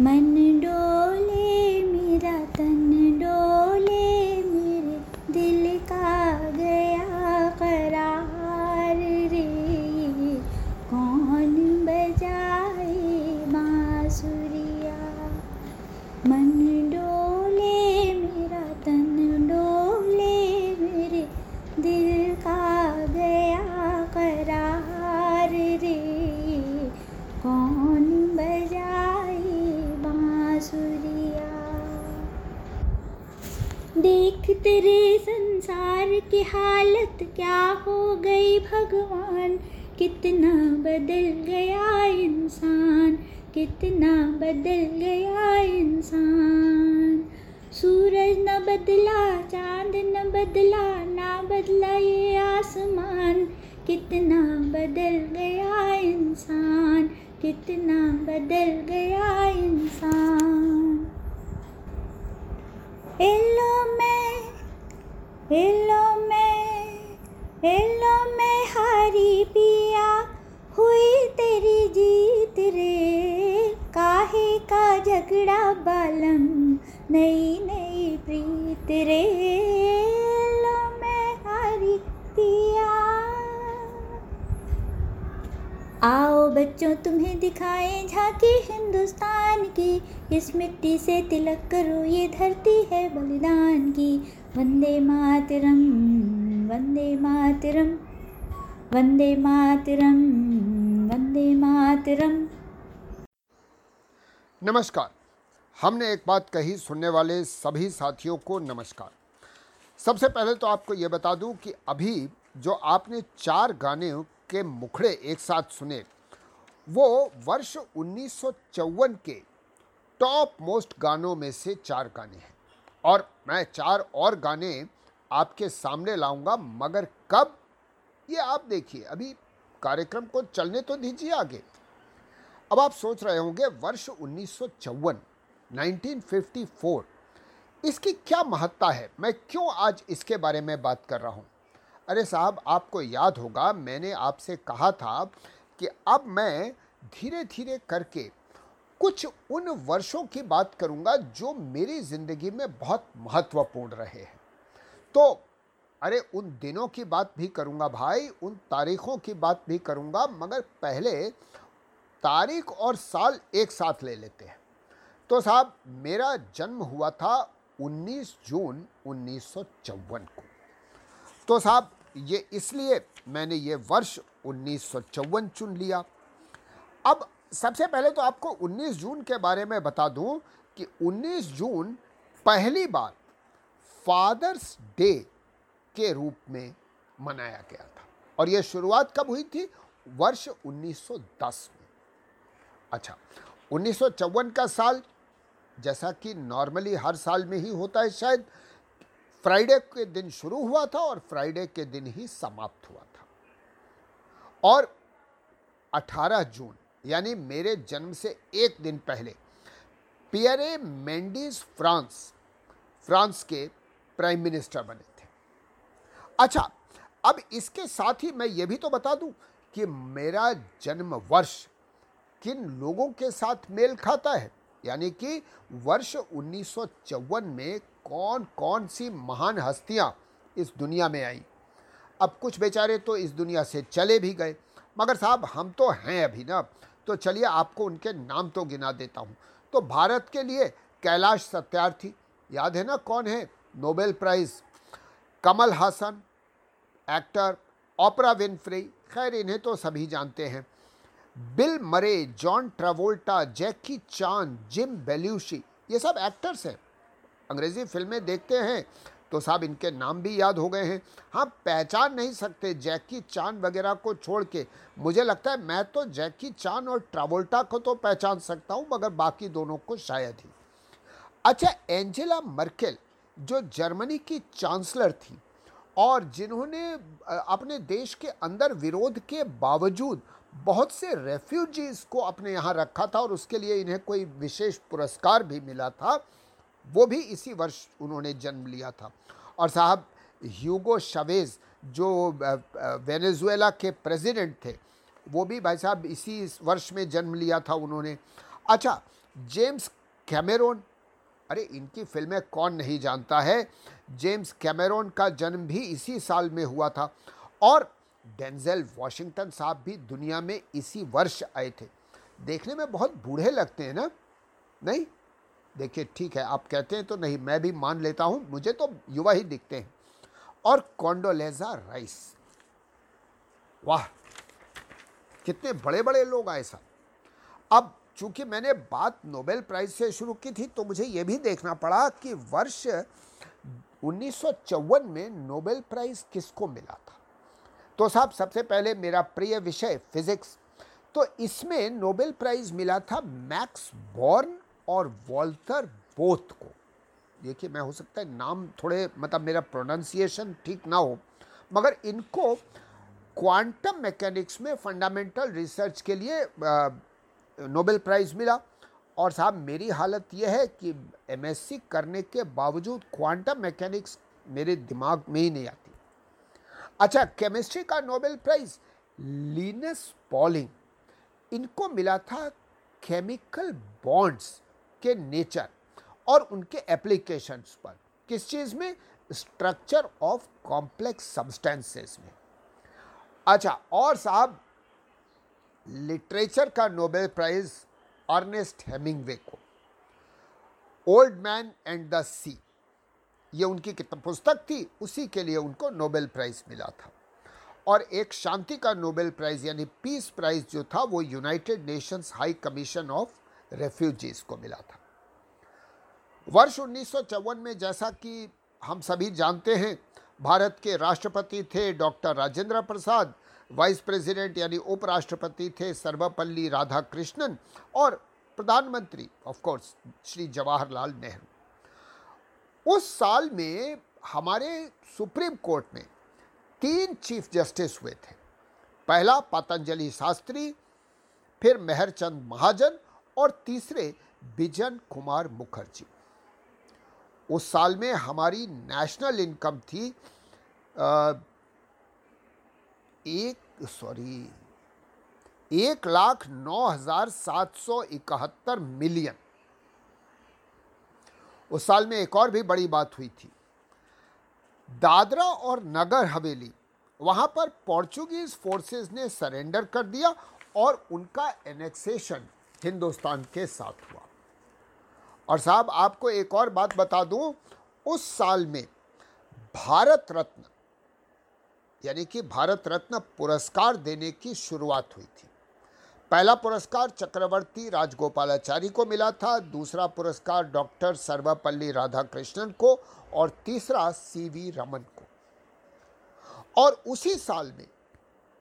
मन डोले मेरा तन डोले क्या हो गई भगवान? कितना बदल गया इंसान? कितना बदल गया इंसान? सूरज न बदला, चाँद न बदला, ना बदला ये आसमान। कितना बदल गया इंसान? कितना बदल गया इंसान? एलो मैं मैं एलो मैं हारी पिया हुई तेरी जीत रे। काहे का झगड़ा बालम नई नई प्रीत रे। मैं हारी पिया। आओ बच्चों, तुम्हें दिखाएँ झांकी हिंदुस्तान की। इस मिट्टी से तिलक करो, ये धरती है बलिदान की। वंदे मातरम। वंदे मातरम। वंदे मातरम वंदे मातरम। नमस्कार। हमने एक बात कही सुनने वाले सभी साथियों को नमस्कार। सबसे पहले तो आपको ये बता दूँ कि अभी जो आपने चार गाने के मुखड़े एक साथ सुने, वो वर्ष उन्नीस सौ चौवन के टॉप मोस्ट गानों में से चार गाने हैं। और मैं चार और गाने आपके सामने लाऊँगा, मगर कब? ये आप देखिए, अभी कार्यक्रम को चलने तो दीजिए आगे। अब आप सोच रहे होंगे, वर्ष उन्नीस 1954 इसकी क्या महत्ता है? मैं क्यों आज इसके बारे में बात कर रहा हूँ? अरे साहब, आपको याद होगा, मैंने आपसे कहा था कि अब मैं धीरे धीरे करके कुछ उन वर्षों की बात करूँगा जो मेरी ज़िंदगी में बहुत महत्वपूर्ण रहे हैं। तो अरे, उन दिनों की बात भी करूँगा भाई, उन तारीखों की बात भी करूँगा, मगर पहले तारीख और साल एक साथ ले लेते हैं। तो साहब, मेरा जन्म हुआ था 19 जून उन्नीस सौ चौवन को। तो साहब, ये इसलिए मैंने ये वर्ष उन्नीस सौ चौवन चुन लिया। अब सबसे पहले तो आपको 19 जून के बारे में बता दूँ कि 19 जून पहली बार फादर्स डे के रूप में मनाया गया था। और यह शुरुआत कब हुई थी? वर्ष 1910 में। अच्छा उन्नीस सौ चौवन का साल, जैसा कि नॉर्मली हर साल में ही होता है शायद, फ्राइडे के दिन शुरू हुआ था और फ्राइडे के दिन ही समाप्त हुआ था। और 18 जून, यानी मेरे जन्म से एक दिन पहले, पियरे मेंडिस फ्रांस फ्रांस के प्राइम मिनिस्टर बने थे। अच्छा अब इसके साथ ही मैं ये भी तो बता दूँ कि मेरा जन्म वर्ष किन लोगों के साथ मेल खाता है? यानी कि वर्ष उन्नीस सौ चौवन में कौन कौन सी महान हस्तियाँ इस दुनिया में आई? अब कुछ बेचारे तो इस दुनिया से चले भी गए। मगर साहब, हम तो हैं अभी ना तो चलिए आपको उनके नाम तो गिना देता हूँ। तो भारत के लिए कैलाश सत्यार्थी, याद है ना कौन है? Nobel prize Kamal Haasan actor Oprah Winfrey खैर, इन्हें तो सभी जानते हैं। Bill Murray John Travolta Jackie Chan Jim Belushi ये सब एक्टर्स हैं। अंग्रेज़ी फ़िल्में देखते हैं तो साहब इनके नाम भी याद हो गए हैं। हाँ पहचान नहीं सकते जैकी चान वगैरह को छोड़ के। मुझे लगता है, मैं तो जैकी चान और ट्रावोल्टा को तो पहचान सकता हूँ, मगर बाकी दोनों को शायद ही। अच्छा एंजेला मर्केल जो जर्मनी की चांसलर थी और जिन्होंने अपने देश के अंदर विरोध के बावजूद बहुत से रेफ्यूजीज़ को अपने यहाँ रखा था और उसके लिए इन्हें कोई विशेष पुरस्कार भी मिला था, वो भी इसी वर्ष उन्होंने जन्म लिया था। और साहब, ह्यूगो शवेज़ जो वेनेजुएला के प्रेसिडेंट थे, वो भी भाई साहब इसी वर्ष में जन्म लिया था उन्होंने। अच्छा जेम्स कैमेरोन अरे, इनकी फ़िल्में कौन नहीं जानता है? जेम्स कैमेरोन का जन्म भी इसी साल में हुआ था और डेंजल वॉशिंगटन साहब भी दुनिया में इसी वर्ष आए थे। देखने में बहुत बूढ़े लगते हैं ना? नहीं? देखिए, ठीक है, आप कहते हैं तो नहीं, मैं भी मान लेता हूँ, मुझे तो युवा ही दिखते हैं। और कॉन्डोलेजा राइस। वाह, कितने बड़े बड़े लोग आए साहब। अब चूँकि मैंने बात नोबेल प्राइज से शुरू की थी तो मुझे यह भी देखना पड़ा कि वर्ष उन्नीस सौ चौवन में नोबेल प्राइज किसको मिला था। तो साहब, सबसे पहले मेरा प्रिय विषय फिजिक्स। तो इसमें नोबेल प्राइज मिला था मैक्स बॉर्न और वॉल्टर बोथ को। देखिए, मैं हो सकता है नाम थोड़े मतलब मेरा प्रोनाउंसिएशन ठीक ना हो, मगर इनको क्वांटम मैकेनिक्स में फंडामेंटल रिसर्च के लिए नोबेल प्राइज़ मिला। और साहब, मेरी हालत यह है कि एमएससी करने के बावजूद क्वांटम मैकेनिक्स मेरे दिमाग में ही नहीं आती। अच्छा केमिस्ट्री का नोबेल प्राइज़ लीनस पॉलिंग इनको मिला था केमिकल बॉन्ड्स के नेचर और उनके एप्लीकेशंस पर। किस चीज़ में? स्ट्रक्चर ऑफ़ कॉम्प्लेक्स सब्सटेंसेस में। अच्छा और साहब लिटरेचर का नोबेल प्राइज अर्नेस्ट हेमिंगवे को। Old man and the sea. ये उनकी पुस्तक थी, उसी के लिए उनको नोबेल प्राइज मिला था। और एक शांति का नोबेल प्राइज यानी पीस प्राइज जो था, वो United Nations High Commission of refugees को मिला था। वर्ष उन्नीस सौ चौवन में जैसा कि हम सभी जानते हैं, भारत के राष्ट्रपति थे doctor Rajendra Prasad vice president यानी उपराष्ट्रपति थे सर्वपल्ली राधाकृष्णन और प्रधानमंत्री ऑफ़ कोर्स श्री जवाहरलाल नेहरू। उस साल में हमारे सुप्रीम कोर्ट में तीन चीफ जस्टिस हुए थे। पहला पतंजलि शास्त्री, फिर मेहरचंद महाजन और तीसरे बिजन कुमार मुखर्जी। उस साल में हमारी नेशनल इनकम थी एक सॉरी एक लाख नौ हज़ार सात सौ इकहत्तर मिलियन। उस साल में एक और भी बड़ी बात हुई थी। दादरा और नगर हवेली, वहाँ पर पोर्चुगीज फोर्सेस ने सरेंडर कर दिया और उनका एनेक्सेशन हिंदुस्तान के साथ हुआ। और साहब, आपको एक और बात बता दूँ, उस साल में भारत रत्न यानी कि भारत रत्न पुरस्कार देने की शुरुआत हुई थी। पहला पुरस्कार चक्रवर्ती राजगोपालाचारी को मिला था, दूसरा पुरस्कार डॉक्टर सर्वपल्ली राधाकृष्णन को और तीसरा सी वी रमन को। और उसी साल में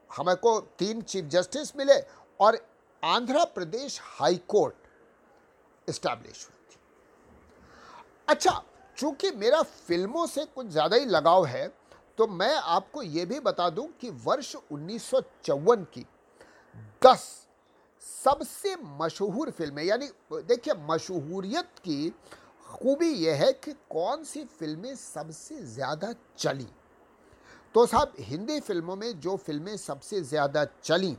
हमें को तीन चीफ जस्टिस मिले और Andhra Pradesh high court establish हुई थी। अच्छा चूँकि मेरा फ़िल्मों से कुछ ज़्यादा ही लगाव है तो मैं आपको ये भी बता दूँ कि वर्ष उन्नीस सौ चौवन की दस सबसे मशहूर फ़िल्में, यानी देखिए मशहूरियत की खूबी यह है कि कौन सी फ़िल्में सबसे ज़्यादा चली। तो साहब, हिंदी फ़िल्मों में जो फ़िल्में सबसे ज़्यादा चली,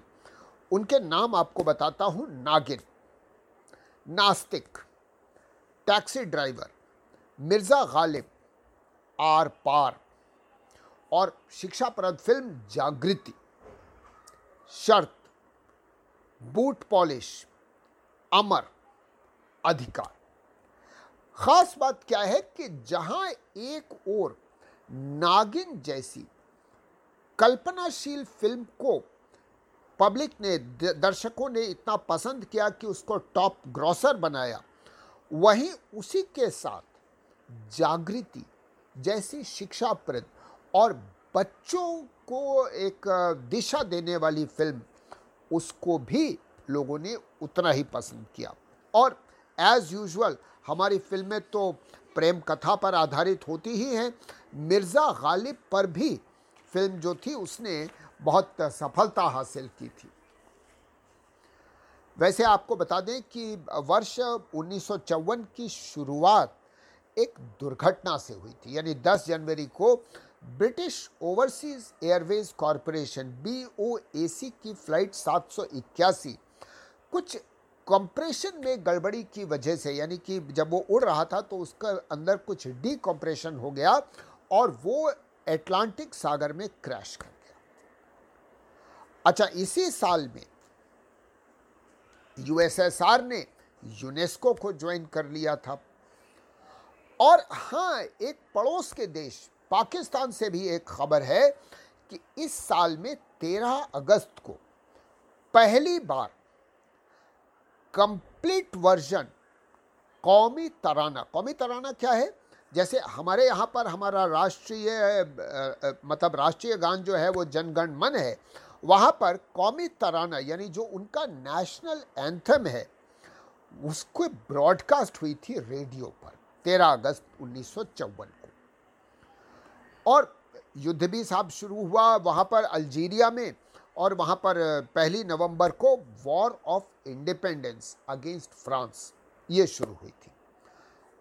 उनके नाम आपको बताता हूँ। नागिन, नास्तिक, टैक्सी ड्राइवर, मिर्ज़ा गालिब, आर पार और शिक्षाप्रद फ़िल्म जागृति। शर्त, बूट पॉलिश, अमर अधिकार। खास बात क्या है कि जहाँ एक और नागिन जैसी कल्पनाशील फ़िल्म को पब्लिक ने दर्शकों ने इतना पसंद किया कि उसको टॉप ग्रॉसर बनाया, वहीं उसी के साथ जागृति जैसी शिक्षाप्रद और बच्चों को एक दिशा देने वाली फ़िल्म, उसको भी लोगों ने उतना ही पसंद किया। और एज़ यूजुअल हमारी फ़िल्में तो प्रेम कथा पर आधारित होती ही हैं। मिर्ज़ा गालिब पर भी फ़िल्म जो थी, उसने बहुत सफलता हासिल की थी। वैसे आपको बता दें कि वर्ष उन्नीस सौ चौवन की शुरुआत एक दुर्घटना से हुई थी, यानी 10 जनवरी को British Overseas Airways Corporation B की फ़्लाइट सात सौ इक्यासी। कुछ कंप्रेशन में गड़बड़ी की वजह से, यानी कि जब वो उड़ रहा था तो उसका अंदर कुछ डीकम्प्रेशन हो गया और वो एटलांटिक सागर में क्रैश कर गया। अच्छा इसी साल में यूएसएसआर ने यूनेस्को को ज्वाइन कर लिया था। और हाँ एक पड़ोस के देश पाकिस्तान से भी एक खबर है कि इस साल में 13 अगस्त को पहली बार कंप्लीट वर्जन कौमी तराना। कौमी तराना क्या है? जैसे हमारे यहाँ पर हमारा राष्ट्रीय मतलब राष्ट्रीय गान जो है वो जनगण मन है, वहाँ पर कौमी तराना, यानी जो उनका नेशनल एंथम है, उसको ब्रॉडकास्ट हुई थी रेडियो पर 13 अगस्त उन्नीस और युद्ध भी साहब शुरू हुआ वहाँ पर अल्जीरिया में और वहाँ पर पहली नवंबर को war of independence against France, ये शुरू हुई थी।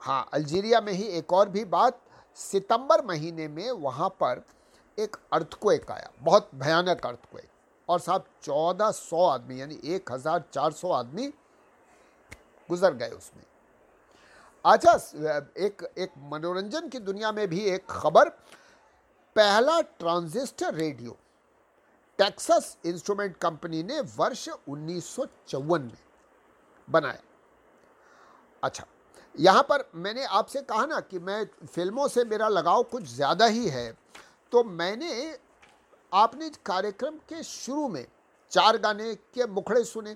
हाँ अल्जीरिया में ही एक और भी बात, सितंबर महीने में वहाँ पर एक अर्थक्वेक आया, बहुत भयानक अर्थक्वेक। और साहब चौदह सौ आदमी, यानी एक हज़ार चार सौ आदमी गुजर गए उसमें। अच्छा एक एक मनोरंजन की दुनिया में भी एक खबर पहला transistor radio, Texas instrument company ने वर्ष उन्नीस में बनाया। अच्छा यहाँ पर मैंने आपसे कहा ना कि मैं फ़िल्मों से मेरा लगाव कुछ ज़्यादा ही है तो मैंने आपने कार्यक्रम के शुरू में चार गाने के मुखड़े सुने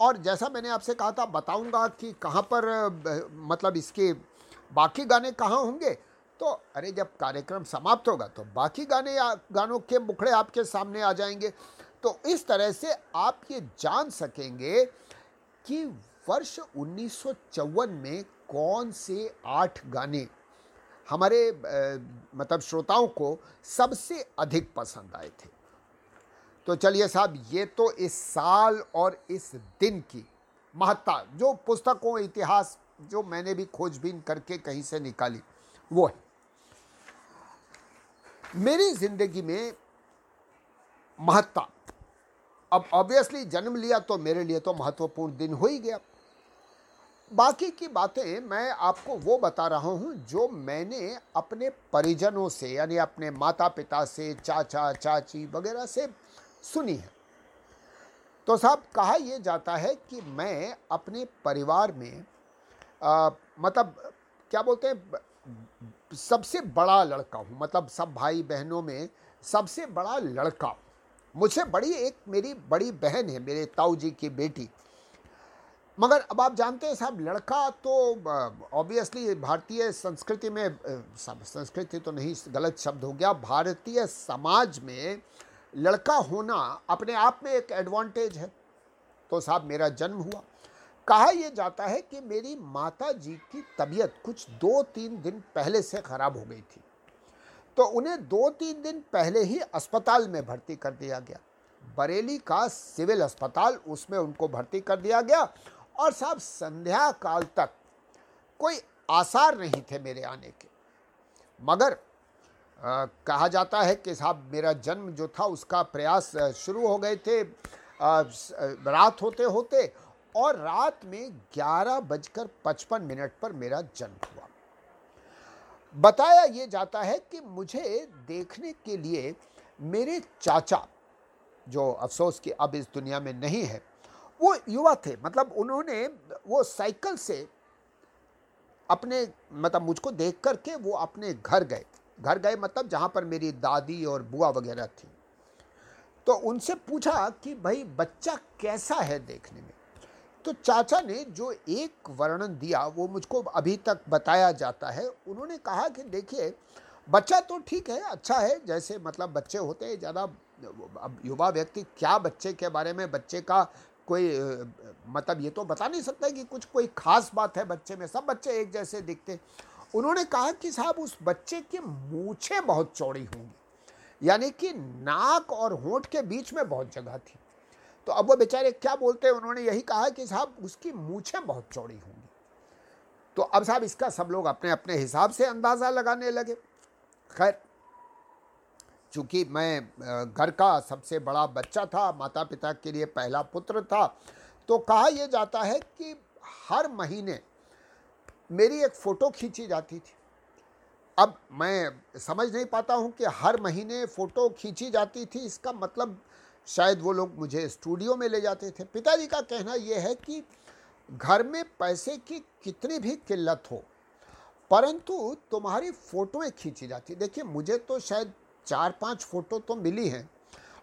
और जैसा मैंने आपसे कहा था, बताऊँगा कि कहाँ पर मतलब इसके बाकी गाने कहाँ होंगे तो अरे जब कार्यक्रम समाप्त होगा तो बाकी गाने गानों के मुखड़े आपके सामने आ जाएँगे। तो इस तरह से आप ये जान सकेंगे कि वर्ष उन्नीस सौ चौवन में कौन से आठ गाने हमारे मतलब श्रोताओं को सबसे अधिक पसंद आए थे। तो चलिए साहब, ये तो इस साल और इस दिन की महत्ता, जो पुस्तकों, इतिहास, जो मैंने भी खोजबीन करके कहीं से निकाली, वो है। मेरी ज़िंदगी में महत्ता। अब ऑब्वियसली जन्म लिया तो मेरे लिए तो महत्वपूर्ण दिन हो ही गया। बाकी की बातें मैं आपको वो बता रहा हूँ जो मैंने अपने परिजनों से यानी अपने माता पिता से चाचा चाची वगैरह से सुनी है। तो साहब कहा यह जाता है कि मैं अपने परिवार में आ, मतलब क्या बोलते हैं सबसे बड़ा लड़का हूँ मतलब सब भाई बहनों में सबसे बड़ा लड़का। मुझसे बड़ी एक मेरी बड़ी बहन है, मेरे ताऊ जी की बेटी। मगर अब आप जानते हैं साहब, लड़का तो ऑब्वियसली भारतीय संस्कृति में संस्कृति तो नहीं, गलत शब्द हो गया। भारतीय समाज में लड़का होना अपने आप में एक एडवांटेज है। तो साहब मेरा जन्म हुआ। कहा यह जाता है कि मेरी माता जी की तबीयत कुछ दो तीन दिन पहले से ख़राब हो गई थी। तो उन्हें दो तीन दिन पहले ही अस्पताल में भर्ती कर दिया गया। बरेली का सिविल अस्पताल उसमें उनको भर्ती कर दिया गया और साहब संध्या काल तक कोई आसार नहीं थे मेरे आने के। मगर आ, कहा जाता है कि साहब मेरा जन्म जो था उसका प्रयास शुरू हो गए थे। रात होते होते और रात में ग्यारह बजकर पचपन मिनट पर मेरा जन्म हुआ। बताया ये जाता है कि मुझे देखने के लिए मेरे चाचा, जो अफसोस कि अब इस दुनिया में नहीं है, वो युवा थे। मतलब उन्होंने वो साइकिल से अपने मतलब मुझको देख करके वो अपने घर गए। घर गए मतलब जहाँ पर मेरी दादी और बुआ वगैरह थी। तो उनसे पूछा कि भाई बच्चा कैसा है देखने में? तो चाचा ने जो एक वर्णन दिया, वो मुझको अभी तक बताया जाता है। उन्होंने कहा कि देखिए, बच्चा तो ठीक है अच्छा है, जैसे मतलब बच्चे होते हैं, ज़्यादा अब युवा व्यक्ति क्या बच्चे के बारे में, बच्चे का कोई मतलब ये तो बता नहीं सकता कि कुछ कोई खास बात है बच्चे में, सब बच्चे एक जैसे दिखते उन्होंने कहा कि साहब, उस बच्चे की मूछें बहुत चौड़ी होंगी, यानी कि नाक और होंठ के बीच में बहुत जगह थी। तो अब वो बेचारे क्या बोलते हैं? उन्होंने यही कहा कि साहब, उसकी मूछें बहुत चौड़ी होंगी। तो अब साहब, इसका सब लोग अपने अपने हिसाब से अंदाज़ा लगाने लगे। खैर, चूँकि मैं घर का सबसे बड़ा बच्चा था माता पिता के लिए पहला पुत्र था तो कहा यह जाता है कि हर महीने मेरी एक फ़ोटो खींची जाती थी। अब मैं समझ नहीं पाता हूँ कि हर महीने फ़ोटो खींची जाती थी, इसका मतलब शायद वो लोग मुझे स्टूडियो में ले जाते थे। पिताजी का कहना यह है कि घर में पैसे की कितनी भी किल्लत हो, परंतु तुम्हारी फ़ोटोएँ खींची जाती। देखिए, मुझे तो शायद चार पाँच फ़ोटो तो मिली हैं,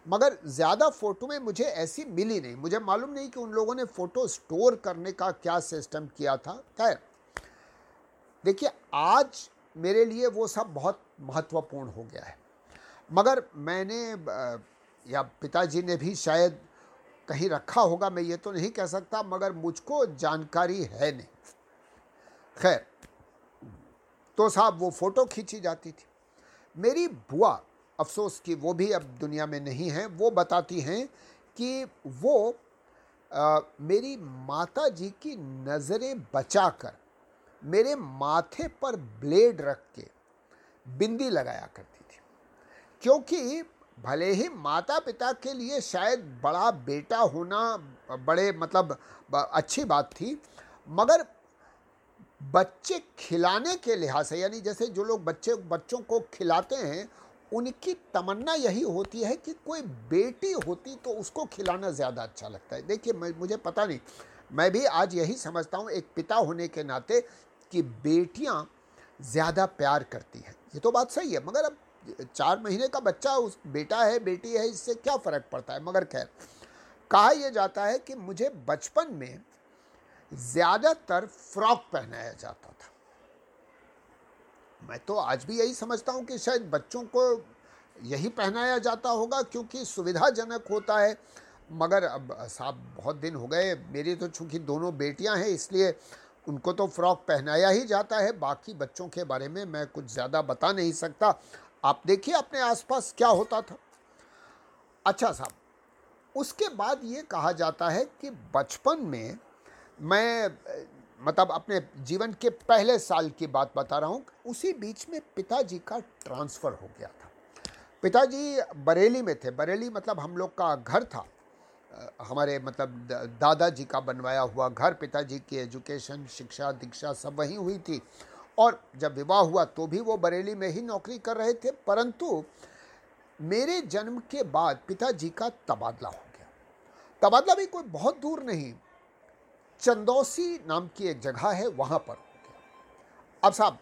मगर ज़्यादा फ़ोटो में मुझे ऐसी मिली नहीं। मुझे मालूम नहीं कि उन लोगों ने फ़ोटो स्टोर करने का क्या सिस्टम किया था। खैर, देखिए, आज मेरे लिए वो सब बहुत महत्वपूर्ण हो गया है। मगर मैंने या पिताजी ने भी शायद कहीं रखा होगा मैं ये तो नहीं कह सकता मगर मुझको जानकारी है नहीं। खैर तो साहब वो फ़ोटो खींची जाती थी। मेरी बुआ अफसोस कि वो भी अब दुनिया में नहीं है वो बताती हैं कि वो आ, मेरी माता जी की नज़रें बचाकर मेरे माथे पर ब्लेड रख के बिंदी लगाया करती थी। क्योंकि भले ही माता पिता के लिए शायद बड़ा बेटा होना बड़े मतलब अच्छी बात थी, मगर बच्चे खिलाने के लिहाज से, यानी जैसे जो लोग बच्चे, बच्चों को खिलाते हैं, उनकी तमन्ना यही होती है कि कोई बेटी होती तो उसको खिलाना ज़्यादा अच्छा लगता है। देखिए मुझे पता नहीं, मैं भी आज यही समझता हूँ, एक पिता होने के नाते कि बेटियाँ ज़्यादा प्यार करती हैं। ये तो बात सही है, मगर अब चार महीने का बच्चा, उस बेटा है, बेटी है, इससे क्या फ़र्क पड़ता है? मगर खैर, कहा यह जाता है कि मुझे बचपन में ज़्यादातर फ्रॉक पहनाया जाता था। मैं तो आज भी यही समझता हूँ कि शायद बच्चों को यही पहनाया जाता होगा क्योंकि सुविधाजनक होता है। मगर अब साहब, बहुत दिन हो गए, मेरी तो चूँकि दोनों बेटियाँ हैं, इसलिए उनको तो फ्रॉक पहनाया ही जाता है। बाकी बच्चों के बारे में मैं कुछ ज़्यादा बता नहीं सकता। आप देखिए अपने आसपास क्या होता था। अच्छा साहब, उसके बाद ये कहा जाता है कि बचपन में मैं मतलब अपने जीवन के पहले साल की बात बता रहा हूँ, उसी बीच में पिताजी का ट्रांसफ़र हो गया था। पिताजी बरेली में थे। बरेली मतलब हम लोग का घर था। हमारे मतलब दादाजी का बनवाया हुआ घर, पिताजी की एजुकेशन शिक्षा, दीक्षा सब वहीं हुई थी। और जब विवाह हुआ तो भी वो बरेली में ही नौकरी कर रहे थे, परंतु मेरे जन्म के बाद पिताजी का तबादला हो गया। तबादला भी कोई बहुत दूर नहीं, चंदौसी नाम की एक जगह है, वहाँ पर हो गया। अब साहब,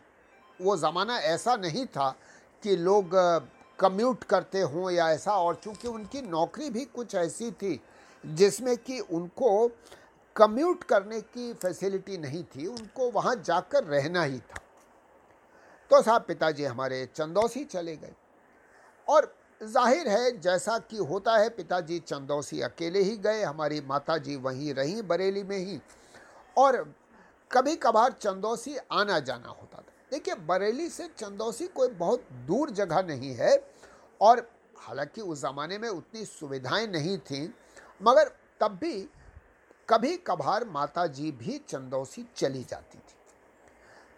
वो ज़माना ऐसा नहीं था कि लोग कम्यूट करते हों या ऐसा, और चूँकि उनकी नौकरी भी कुछ ऐसी थी जिसमें कि उनको कम्यूट करने की फैसिलिटी नहीं थी, उनको वहाँ जाकर रहना ही था। तो साहब पिताजी हमारे चंदौसी चले गए। और ज़ाहिर है, जैसा कि होता है, पिताजी चंदौसी अकेले ही गए, हमारी माताजी वहीं रहीं बरेली में ही। और कभी कभार चंदौसी आना जाना होता था। देखिए, बरेली से चंदौसी कोई बहुत दूर जगह नहीं है और हालाँकि उस ज़माने में उतनी सुविधाएँ नहीं थीं, मगर तब भी कभी कभार माता जी भी चंदौसी चली जाती थी।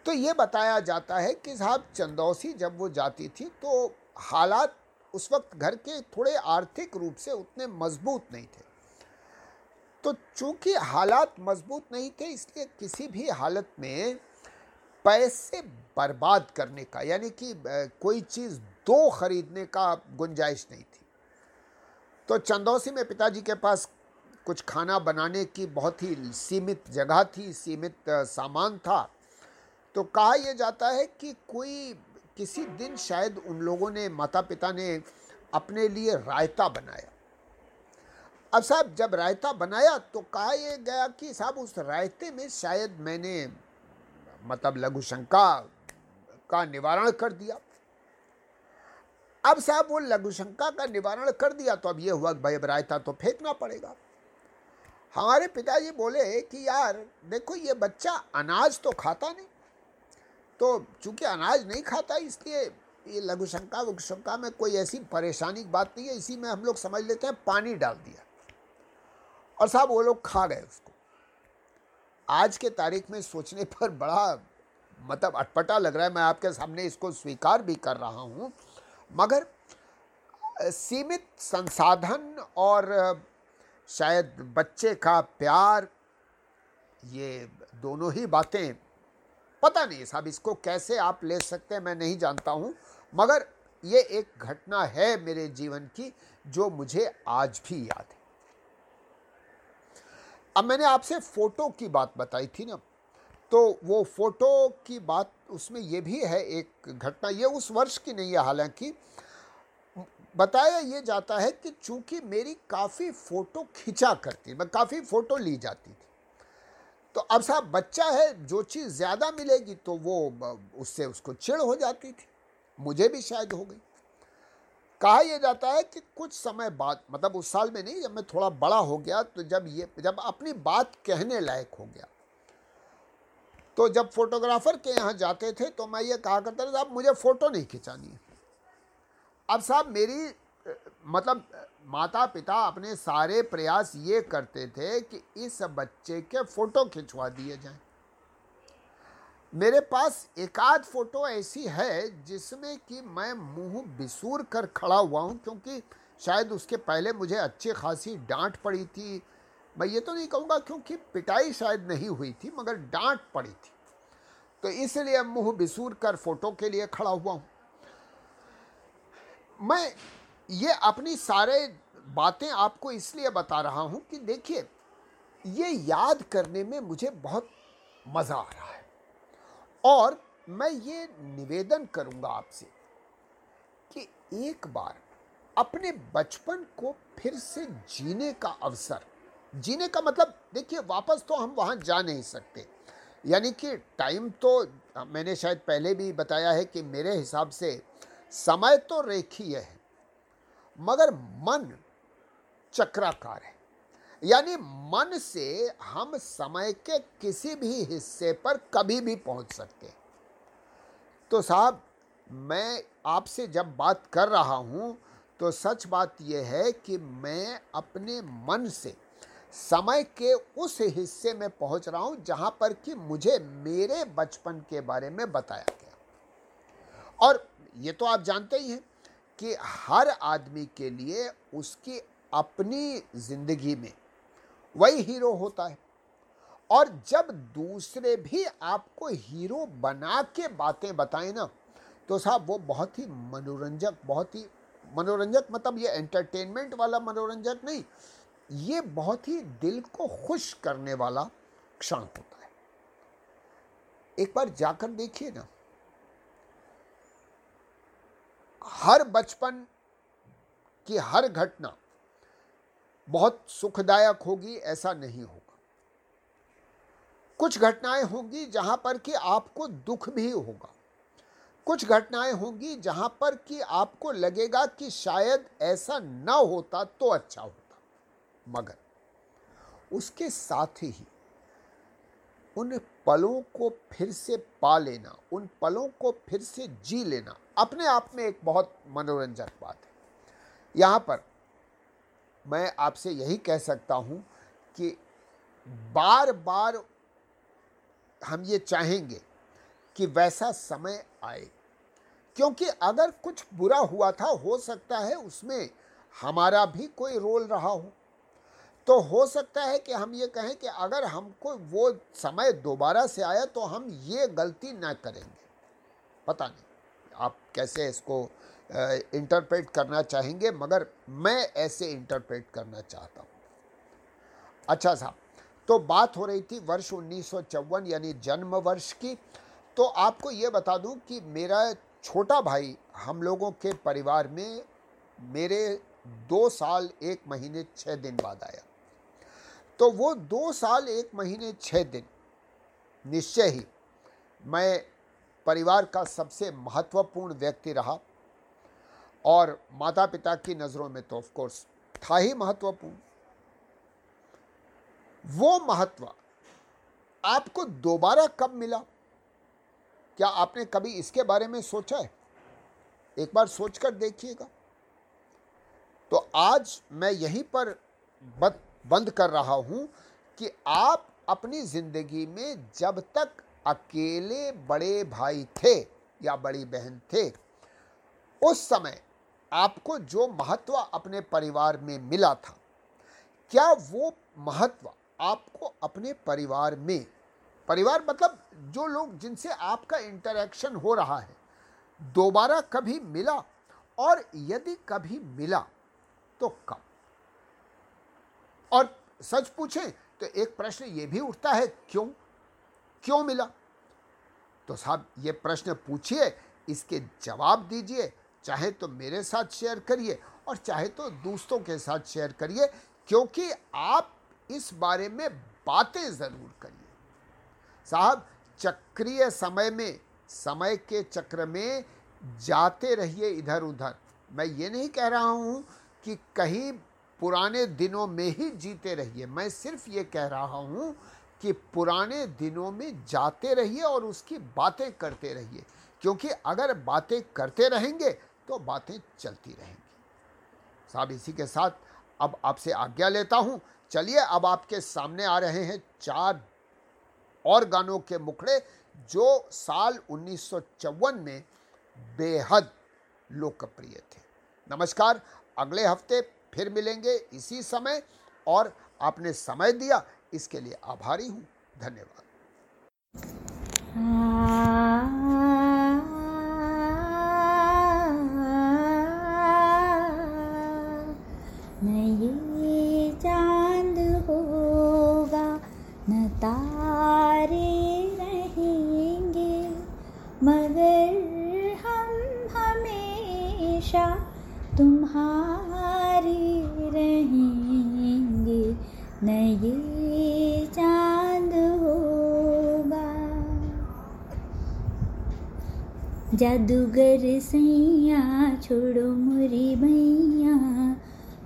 तो ये बताया जाता है कि साहब चंदौसी जब वो जाती थी तो हालात उस वक्त घर के थोड़े आर्थिक रूप से उतने मज़बूत नहीं थे। तो चूँकि हालात मज़बूत नहीं थे, इसलिए किसी भी हालत में पैसे बर्बाद करने का, यानी कि कोई चीज़ दो खरीदने का गुंजाइश नहीं थी। तो चंदौसी में पिताजी के पास कुछ खाना बनाने की बहुत ही सीमित जगह थी, सीमित सामान था। तो कहा यह जाता है कि कोई, किसी दिन शायद उन लोगों ने माता पिता ने अपने लिए रायता बनाया। अब साहब, जब रायता बनाया तो कहा यह गया कि साहब, उस रायते में शायद मैंने मतलब लघु शंका का निवारण कर दिया। अब साहब, वो लघु शंका का निवारण कर दिया तो अब ये हुआ भाई अब रायता तो फेंकना पड़ेगा। हमारे पिताजी बोले कि यार, देखो ये बच्चा अनाज तो खाता नहीं। तो चूँकि अनाज नहीं खाता इसलिए ये लघु शंका शंका में कोई ऐसी परेशानी की बात नहीं है, इसी में हम लोग समझ लेते हैं, पानी डाल दिया। और साहब वो लोग खा गए उसको। आज के तारीख में सोचने पर बड़ा मतलब अटपटा लग रहा है, मैं आपके सामने इसको स्वीकार भी कर रहा हूँ। मगर सीमित संसाधन और शायद बच्चे का प्यार, ये दोनों ही बातें पता नहीं साहब, इसको कैसे आप ले सकते हैं, मैं नहीं जानता हूँ। मगर ये एक घटना है मेरे जीवन की, जो मुझे आज भी याद है। अब मैंने आपसे फ़ोटो की बात बताई थी ना तो वो फ़ोटो की बात, उसमें ये भी है एक घटना, ये उस वर्ष की नहीं है, हालाँकि। बताया ये जाता है कि चूँकि मेरी काफ़ी फ़ोटो खिंचा करती, मैं काफ़ी फ़ोटो ली जाती थी तो अब साहब बच्चा है, जो चीज़ ज़्यादा मिलेगी तो वो उससे उसको चिड़ हो जाती थी। मुझे भी शायद हो गई। कहा यह जाता है कि कुछ समय बाद मतलब उस साल में नहीं, जब मैं थोड़ा बड़ा हो गया तो जब ये, जब अपनी बात कहने लायक हो गया। तो जब फोटोग्राफर के यहाँ जाते थे तो मैं ये कहा करता था, साहब, मुझे फ़ोटो नहीं खिंचानी है। अब साहब मेरी मतलब माता पिता अपने सारे प्रयास ये करते थे कि इस बच्चे के फ़ोटो खिंचवा दिए जाएँ। मेरे पास एकाध फ़ोटो ऐसी है जिसमें कि मैं मुँह बिसूर कर खड़ा हुआ हूँ क्योंकि शायद उसके पहले मुझे अच्छी खासी डांट पड़ी थी। मैं ये तो नहीं कहूँगा क्योंकि पिटाई शायद नहीं हुई थी, मगर डांट पड़ी थी। तो इसलिए मुँह बिसूर कर फ़ोटो के लिए खड़ा हुआ हूँ। मैं ये अपनी सारे बातें आपको इसलिए बता रहा हूँ कि देखिए, ये याद करने में मुझे बहुत मज़ा आ रहा है। और मैं ये निवेदन करूँगा आपसे कि एक बार अपने बचपन को फिर से जीने का अवसर, जीने का मतलब देखिए, वापस तो हम वहाँ जा नहीं सकते। यानी कि टाइम तो मैंने शायद पहले भी बताया है कि मेरे हिसाब से समय तो रेखीय है। मगर मन चक्राकार है। यानी मन से हम समय के किसी भी हिस्से पर कभी भी पहुँच सकते हैं। तो साहब, मैं आपसे जब बात कर रहा हूँ तो सच बात यह है कि मैं अपने मन से समय के उस हिस्से में पहुँच रहा हूँ जहाँ पर कि मुझे मेरे बचपन के बारे में बताया गया। और ये तो आप जानते ही हैं कि हर आदमी के लिए उसकी अपनी ज़िंदगी में वही हीरो होता है। और जब दूसरे भी आपको हीरो बना के बातें बताएँ ना तो साहब वो बहुत ही मनोरंजक, बहुत ही मनोरंजक मतलब ये एंटरटेनमेंट वाला मनोरंजक नहीं, ये बहुत ही दिल को खुश करने वाला क्षण होता है। एक बार जाकर देखिए ना हर बचपन की हर घटना बहुत सुखदायक होगी, ऐसा नहीं होगा। कुछ घटनाएँ होंगी जहाँ पर कि आपको दुख भी होगा। कुछ घटनाएँ होंगी जहाँ पर कि आपको लगेगा कि शायद ऐसा ना होता तो अच्छा होता, मगर उसके साथ ही उन पलों को फिर से पा लेना, उन पलों को फिर से जी लेना अपने आप में एक बहुत मनोरंजक बात है। यहाँ पर मैं आपसे यही कह सकता हूँ कि बार बार हम ये चाहेंगे कि वैसा समय आए। क्योंकि अगर कुछ बुरा हुआ था, हो सकता है उसमें हमारा भी कोई रोल रहा हो। तो हो सकता है कि हम ये कहें कि अगर हमको वो समय दोबारा से आया तो हम ये गलती ना करेंगे। पता नहीं। आप कैसे इसको इंटरप्रेट करना चाहेंगे, मगर मैं ऐसे इंटरप्रेट करना चाहता हूँ। अच्छा साहब तो बात हो रही थी वर्ष उन्नीस सौ चौवन यानी जन्म वर्ष की। तो आपको ये बता दूँ कि मेरा छोटा भाई हम लोगों के परिवार में मेरे दो साल एक महीने छः दिन बाद आया। तो वो दो साल एक महीने छः दिन, निश्चय ही मैं परिवार का सबसे महत्वपूर्ण व्यक्ति रहा और माता पिता की नज़रों में तो ऑफ़ कोर्स था ही महत्वपूर्ण। वो महत्व आपको दोबारा कब मिला? क्या आपने कभी इसके बारे में सोचा है? एक बार सोचकर देखिएगा। तो आज मैं यहीं पर बंद कर रहा हूँ कि आप अपनी ज़िंदगी में जब तक अकेले बड़े भाई थे या बड़ी बहन थे, उस समय आपको जो महत्व अपने परिवार में मिला था, क्या वो महत्व आपको अपने परिवार में, परिवार मतलब जो लोग जिनसे आपका इंटरेक्शन हो रहा है, दोबारा कभी मिला? और यदि कभी मिला तो कब? और सच पूछें तो एक प्रश्न ये भी उठता है, क्यों? क्यों मिला? तो साहब, ये प्रश्न पूछिए, इसके जवाब दीजिए, चाहे तो मेरे साथ शेयर करिए और चाहे तो दोस्तों के साथ शेयर करिए, क्योंकि आप इस बारे में बातें ज़रूर करिए। साहब, चक्रीय समय में, समय के चक्र में जाते रहिए इधर उधर मैं ये नहीं कह रहा हूँ कि कहीं पुराने दिनों में ही जीते रहिए। मैं सिर्फ़ ये कह रहा हूँ कि पुराने दिनों में जाते रहिए और उसकी बातें करते रहिए। क्योंकि अगर बातें करते रहेंगे तो बातें चलती रहेंगी। साहब, इसी के साथ अब आपसे आज्ञा लेता हूँ। चलिए, अब आपके सामने आ रहे हैं चार और गानों के मुखड़े, जो साल उन्नीस सौ चौवन में बेहद लोकप्रिय थे। नमस्कार, अगले हफ़्ते फिर मिलेंगे इसी समय और आपने समय दिया। इसके लिए आभारी हूँ। धन्यवाद। जादूगर सैया, छोड़ो मुरी भैया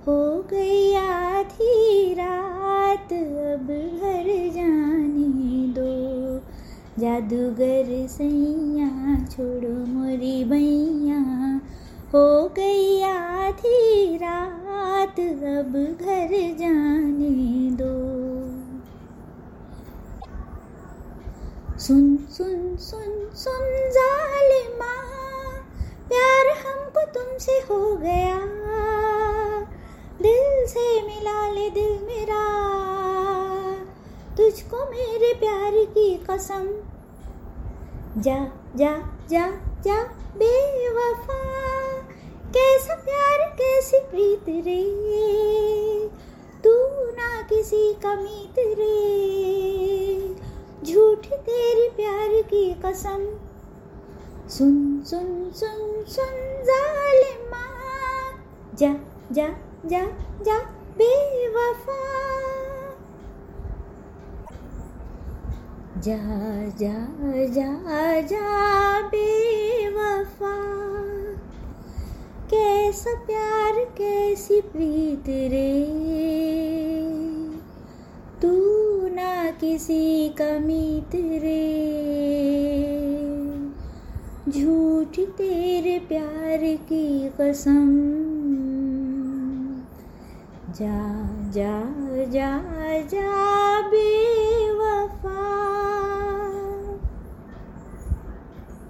हो गई आधी रात, अब घर जाने दो। जादूगर सैया, छोड़ो मुरी भैया हो गई आधी रात, अब घर जाने दो। सुन सुन सुन सुन, जालिमा तुमसे हो गया। दिल से मिला ले दिल मेरा। तुझको मेरे प्यार की कसम। जा जा जा जा, बेवफा। कैसा प्यार, कैसी प्रीत रे। तू ना किसी का मीत रे। झूठ तेरी प्यार की कसम। सुन सुन सुन सुन जालिमा। जा जा जा जा, बेवफा। जा जा जा जा, बेवफा। कैसा प्यार, कैसी प्रीत रे। तू ना किसी कमी तेरे झूठ तेरे प्यार की कसम जा जा जा जा बे